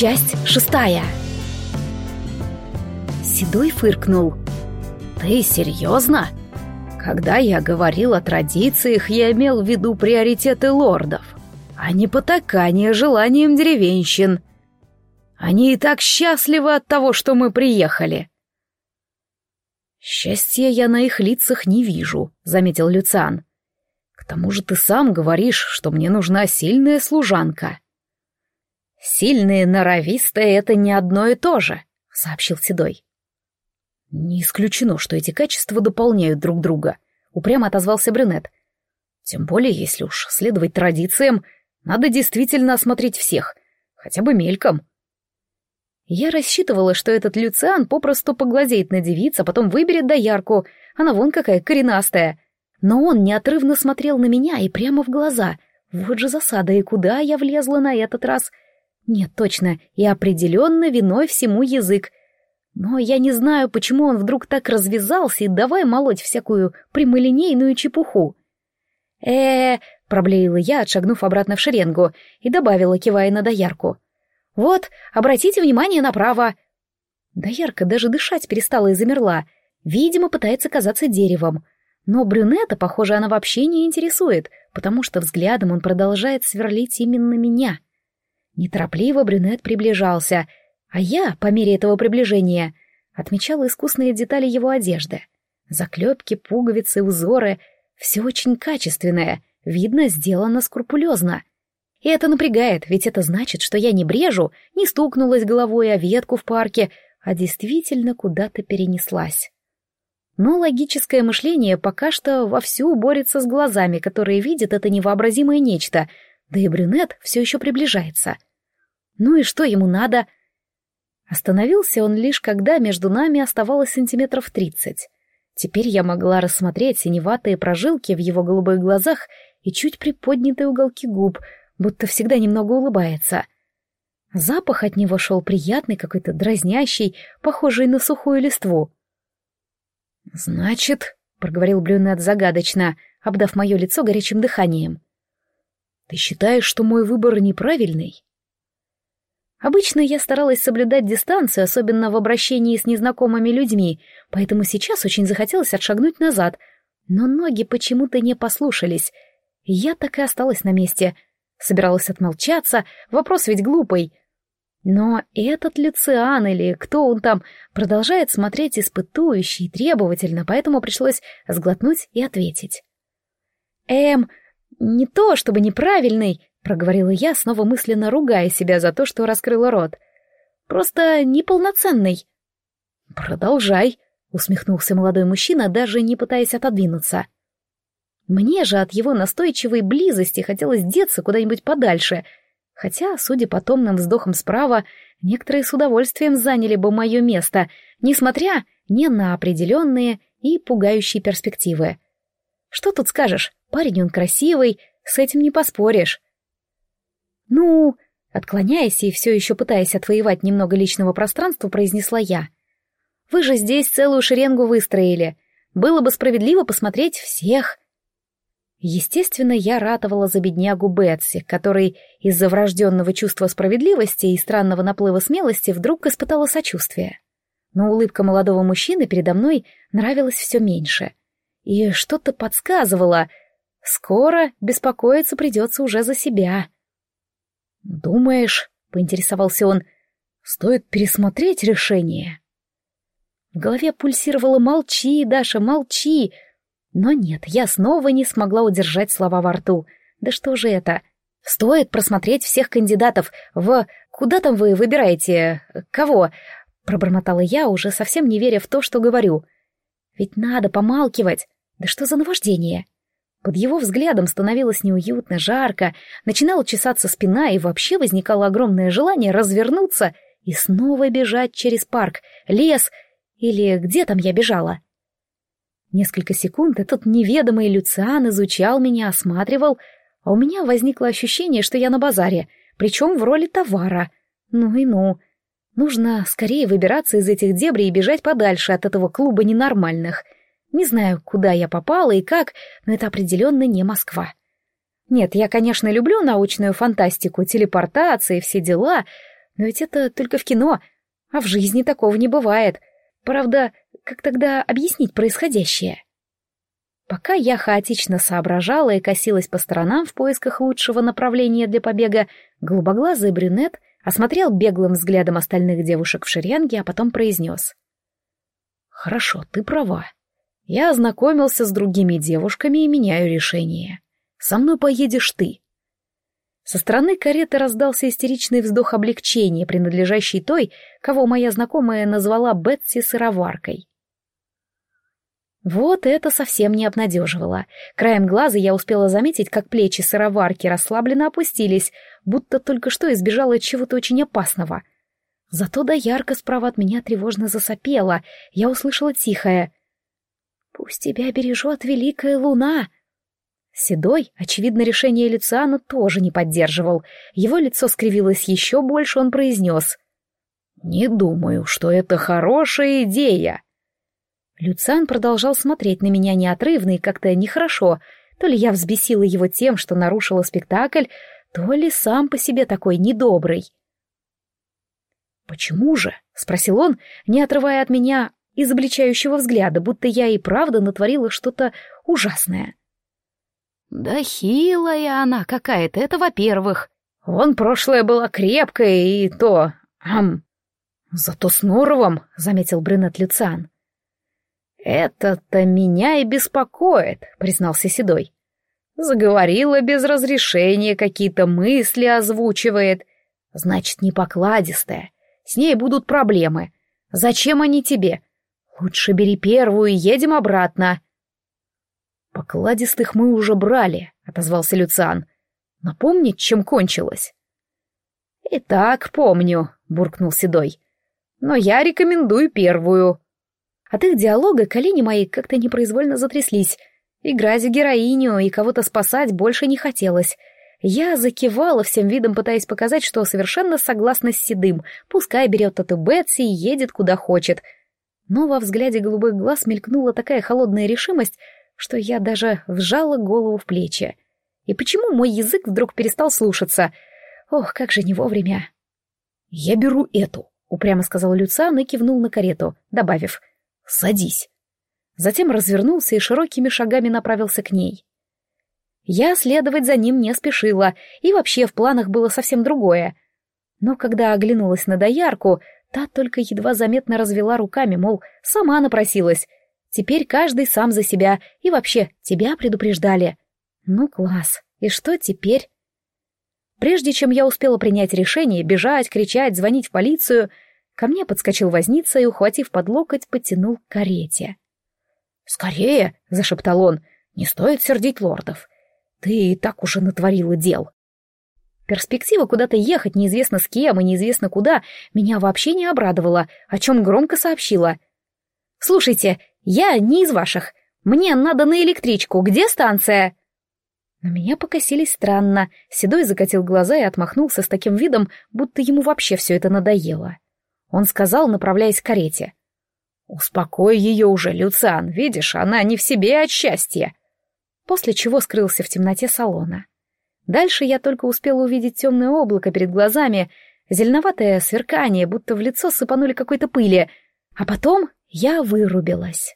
Часть шестая. Седой фыркнул. «Ты серьезно? Когда я говорил о традициях, я имел в виду приоритеты лордов, а не потакание желанием деревенщин. Они и так счастливы от того, что мы приехали». «Счастья я на их лицах не вижу», — заметил Люциан. «К тому же ты сам говоришь, что мне нужна сильная служанка». «Сильные норовистые — это не одно и то же», — сообщил Седой. «Не исключено, что эти качества дополняют друг друга», — упрямо отозвался брюнет. «Тем более, если уж следовать традициям, надо действительно осмотреть всех, хотя бы мельком». Я рассчитывала, что этот Люциан попросту поглазеет на девиц, а потом выберет доярку, она вон какая коренастая. Но он неотрывно смотрел на меня и прямо в глаза. Вот же засада, и куда я влезла на этот раз — нет, точно, и определенно виной всему язык. Но я не знаю, почему он вдруг так развязался и давай молоть всякую прямолинейную чепуху. э, -э проблеяла я, отшагнув обратно в шеренгу, и добавила, кивая на доярку. «Вот, обратите внимание направо». Доярка даже дышать перестала и замерла. Видимо, пытается казаться деревом. Но брюнета, похоже, она вообще не интересует, потому что взглядом он продолжает сверлить именно меня — Неторопливо брюнет приближался, а я, по мере этого приближения, отмечала искусные детали его одежды. Заклепки, пуговицы, узоры — все очень качественное, видно, сделано скрупулезно. И это напрягает, ведь это значит, что я не брежу, не стукнулась головой о ветку в парке, а действительно куда-то перенеслась. Но логическое мышление пока что вовсю борется с глазами, которые видят это невообразимое нечто — да и брюнет все еще приближается. Ну и что ему надо? Остановился он лишь, когда между нами оставалось сантиметров тридцать. Теперь я могла рассмотреть синеватые прожилки в его голубых глазах и чуть приподнятые уголки губ, будто всегда немного улыбается. Запах от него шел приятный, какой-то дразнящий, похожий на сухую листву. «Значит», — проговорил брюнет загадочно, обдав мое лицо горячим дыханием, ты считаешь, что мой выбор неправильный? Обычно я старалась соблюдать дистанцию, особенно в обращении с незнакомыми людьми, поэтому сейчас очень захотелось отшагнуть назад, но ноги почему-то не послушались, я так и осталась на месте. Собиралась отмолчаться, вопрос ведь глупый. Но этот Люциан или кто он там продолжает смотреть испытующе и требовательно, поэтому пришлось сглотнуть и ответить. «Эм, не то чтобы неправильный, проговорила я, снова мысленно ругая себя за то, что раскрыла рот. Просто неполноценный. Продолжай, усмехнулся молодой мужчина, даже не пытаясь отодвинуться. Мне же от его настойчивой близости хотелось деться куда-нибудь подальше, хотя, судя по томным вздохам справа, некоторые с удовольствием заняли бы мое место, несмотря ни на определенные и пугающие перспективы. Что тут скажешь? Парень он красивый, с этим не поспоришь. Ну, отклоняясь и все еще пытаясь отвоевать немного личного пространства, произнесла я. Вы же здесь целую шеренгу выстроили. Было бы справедливо посмотреть всех. Естественно, я ратовала за беднягу Бетси, который из-за врожденного чувства справедливости и странного наплыва смелости вдруг испытала сочувствие. Но улыбка молодого мужчины передо мной нравилась все меньше. И что-то подсказывало, Скоро беспокоиться придется уже за себя. «Думаешь, — поинтересовался он, — стоит пересмотреть решение?» В голове пульсировало «молчи, Даша, молчи!» Но нет, я снова не смогла удержать слова во рту. Да что же это? Стоит просмотреть всех кандидатов в... Куда там вы выбираете? Кого? Пробормотала я, уже совсем не веря в то, что говорю. Ведь надо помалкивать. Да что за наваждение? Под его взглядом становилось неуютно, жарко, начинала чесаться спина и вообще возникало огромное желание развернуться и снова бежать через парк, лес или где там я бежала. Несколько секунд этот неведомый Люциан изучал меня, осматривал, а у меня возникло ощущение, что я на базаре, причем в роли товара. Ну и ну. Нужно скорее выбираться из этих дебрей и бежать подальше от этого клуба ненормальных — не знаю, куда я попала и как, но это определенно не Москва. Нет, я, конечно, люблю научную фантастику, телепортации, все дела, Но ведь это только в кино, а в жизни такого не бывает. Правда, как тогда объяснить происходящее? Пока я хаотично соображала и косилась по сторонам в поисках лучшего направления для побега, голубоглазый брюнет осмотрел беглым взглядом остальных девушек в шеренге, а потом произнес. «Хорошо, ты права. Я ознакомился с другими девушками и меняю решение. Со мной поедешь ты». Со стороны кареты раздался истеричный вздох облегчения, принадлежащий той, кого моя знакомая назвала Бетси сыроваркой. Вот это совсем не обнадеживало. Краем глаза я успела заметить, как плечи сыроварки расслабленно опустились, будто только что избежала чего-то очень опасного. Зато да ярко справа от меня тревожно засопела. Я услышала тихое. «Пусть тебя бережет великая луна!» Седой, очевидно, решение Люциана тоже не поддерживал. Его лицо скривилось еще больше, он произнес. «Не думаю, что это хорошая идея». Люциан продолжал смотреть на меня неотрывно и как-то нехорошо. То ли я взбесила его тем, что нарушила спектакль, то ли сам по себе такой недобрый. «Почему же?» — спросил он, не отрывая от меня изобличающего взгляда, будто я и правда натворила что-то ужасное. «Да хилая она какая-то, это во-первых. Вон прошлое была крепкая и то... Ам. Зато с Норовым», — заметил брюнет Люциан. «Это-то меня и беспокоит», — признался Седой. «Заговорила без разрешения, какие-то мысли озвучивает. Значит, не покладистая. С ней будут проблемы. Зачем они тебе? Лучше бери первую и едем обратно». «Покладистых мы уже брали», — отозвался Люциан. «Напомнить, чем кончилось?» «И так помню», — буркнул Седой. «Но я рекомендую первую». От их диалога колени мои как-то непроизвольно затряслись. Играть в героиню и кого-то спасать больше не хотелось. Я закивала всем видом, пытаясь показать, что совершенно согласна с Седым. Пускай берет эту Бетси и едет куда хочет. Но во взгляде голубых глаз мелькнула такая холодная решимость, что я даже вжала голову в плечи. И почему мой язык вдруг перестал слушаться? Ох, как же не вовремя. «Я беру эту», — упрямо сказал Люциан и кивнул на карету, добавив «Садись». Затем развернулся и широкими шагами направился к ней. Я следовать за ним не спешила, и вообще в планах было совсем другое. Но когда оглянулась на доярку, та только едва заметно развела руками, мол, сама напросилась. Теперь каждый сам за себя, и вообще, тебя предупреждали. Ну, класс. И что теперь? Прежде чем я успела принять решение, бежать, кричать, звонить в полицию, Ко мне подскочил возница и, ухватив под локоть, потянул к карете. «Скорее!» — зашептал он. «Не стоит сердить лордов. Ты и так уже натворила дел». Перспектива куда-то ехать неизвестно с кем и неизвестно куда меня вообще не обрадовала, о чем громко сообщила. «Слушайте, я не из ваших. Мне надо на электричку. Где станция?» На меня покосились странно. Седой закатил глаза и отмахнулся с таким видом, будто ему вообще все это надоело. Он сказал, направляясь к карете. «Успокой ее уже, Люциан, видишь, она не в себе от счастья». После чего скрылся в темноте салона. Дальше я только успела увидеть темное облако перед глазами, зеленоватое сверкание, будто в лицо сыпанули какой-то пыли, а потом я вырубилась.